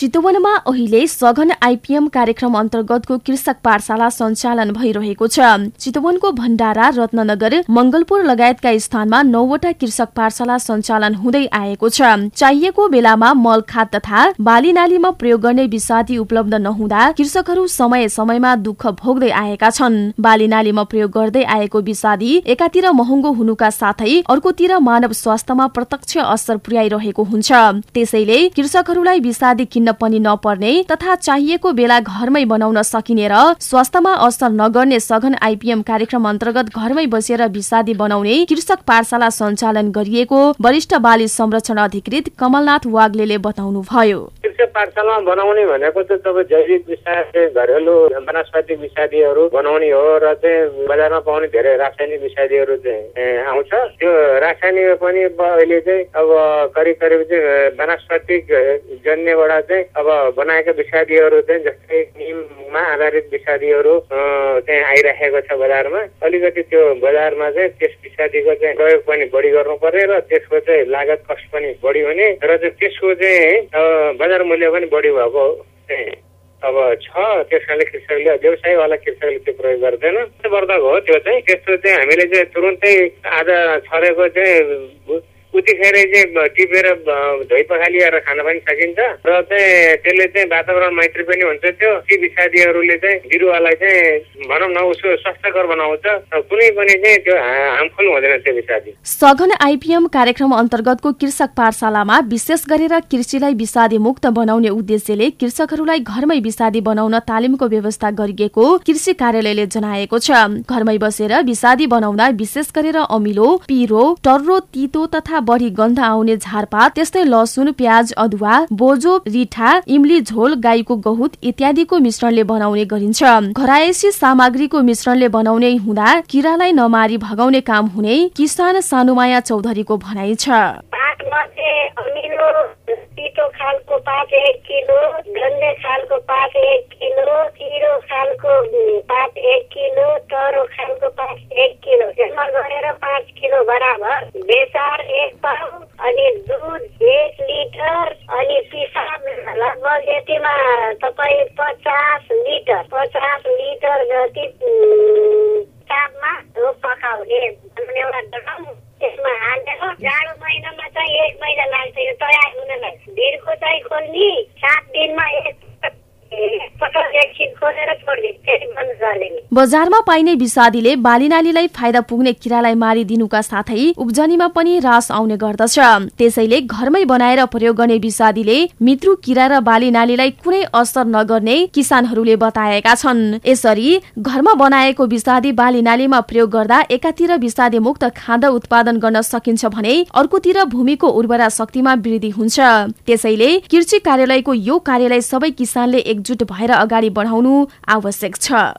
चितवनमा अहिले सघन आइपीएम कार्यक्रम अन्तर्गतको कृषक पाठशाला सञ्चालन भइरहेको छ। चितवनको भण्डारा रत्ननगर मंगलपुर लगायतका स्थानमा नौवटा कृषक पाठशाला सञ्चालन हुँदै आएको छ। चाहिएको बेलामा मल खाद तथा बाली नालीमा प्रयोग गर्ने विषादी उपलब्ध नहुँदा कृषकहरू समय समयमा दुःख भोग्दै आएका छन्। बाली नालीमा प्रयोग गर्दै आएको विषादी एकातिर महँगो हुनुका साथै अर्कोतिर मानव स्वास्थ्यमा प्रत्यक्ष असर पुर्याइरहेको हुन्छ। त्यसैले कृषकहरूलाई विषादी किन्न पनि नपर्ने तथा चाहिएको बेला घरमै बनाउन सकिने र स्वास्थ्यमा असर नगर्ने सघन आइपीएम कार्यक्रम अन्तर्गत घरमै बसेर विषादी बनाउने कृषक पाठशाला सञ्चालन गरिएको वरिष्ठ बाली संरक्षण अधिकृत कमलनाथ वाग्ले बताउनु भयो पाठशालामा बनाउने भनेको चाहिँ तपाईँ जैविक विषादी घरेलु वनस्पति विषादीहरू बनाउने हो र चाहिँ बजारमा पाउने धेरै रासायनिक विषादीहरू चाहिँ आउँछ। त्यो रासायनिक पनि अहिले चाहिँ अब करिब करिब चाहिँ वनस्पतिक जन्यबाट चाहिँ अब बनाएका विषादीहरू चाहिँ जस्तै निममा आधारित विषादीहरू आइराखेको छ बजारमा। अलिकति त्यो बजारमा चाहिँ त्यस विषादीको चाहिँ प्रयोग पनि बढी गर्नु पर्ने र त्यसको चाहिँ लागत कस्ट पनि बढी हुने। र चाहिँ त्यसको चाहिँ बजार मूल्य पनि बढी भएको अब छ। त्यस कारणले कृषकले व्यवसायवाला कृषकले त्यो प्रयोग गर्दैन। वर्धक हो त्यो चाहिँ। त्यस्तो चाहिँ हामीले चाहिँ तुरुन्तै आज छरेको चाहिँ उतिखेर चाहिँ टिपेर धोइ पखालिएर खान पनि सकिन्छ। र चाहिँ त्यसले चाहिँ वातावरण मैत्री पनि हुन्छ त्यो। ती विषादीहरूले चाहिँ बिरुवालाई चाहिँ भनौँ न उसको स्वास्थ्यकर बनाउँछ। कुनै पनि चाहिँ त्यो हार्मफुल हुँदैन त्यो विषादी। सघन आइपिएम कार्यक्रम अन्तर्गतको कृषक पाठशालामा विशेष गरेर कृषिलाई विषादी मुक्त बनाउने उद्देश्यले कृषकहरूलाई घरमै विषादी बनाउन तालिमको व्यवस्था गरिएको कृषि कार्यालयले जनाएको छ। घरमै बसेर विषादी बनाउँदा विशेष गरेर अमिलो पिरो टर्रो तितो तथा बढी गन्ध आउने झारपात त्यस्तै लसुन प्याज अदुवा बोजो रिठा इमली झोल गाईको गहुत इत्यादिको मिश्रणले बनाउने गरिन्छ। घरायसी सामग्रीको मिश्रणले बनाउने हुँदा किरालाई नमारी भगाउने काम हुने किसान सानुमाया चौधरीको भनाइ छ। पितो खालको पात एक किलो गन्ने खालको पात एक किलो पिरो खालको पात एक किलो टरो खालको पात एक किलो। जम्मा गरेर पाँच किलो बराबर बेसार एक पाउ अनि दुध एक लिटर अनि पिसाब। लगभग यतिमा तपाईँ पचास लिटर पचास लिटर जति पिसाबमा पकाउने। एउटा ड्रम त्यसमा हालेर जाडो महिनामा चाहिँ एक महिना लाग्छ यो बजारमा पाइने विषादीले बालीनालीलाई फाइदा पुग्ने किरालाई मारिदिनुका साथै उब्जनीमा पनि रास आउने गर्दछ। त्यसैले घरमै बनाएर प्रयोग गर्ने विषादीले मित्रु किरा र बालीनालीलाई कुनै असर नगर्ने किसानहरूले बताएका छन्। यसरी घरमा बनाएको विषादी बालीनालीमा प्रयोग गर्दा एकातिर विषादी मुक्त खाद्य उत्पादन गर्न सकिन्छ भने अर्कोतिर भूमिको उर्वरा शक्तिमा वृद्धि हुन्छ। त्यसैले कृषि कार्यालयको यो कार्यलाई सबै किसानले एक एकजुट भएर अगाडि बढाउनु आवश्यक छ।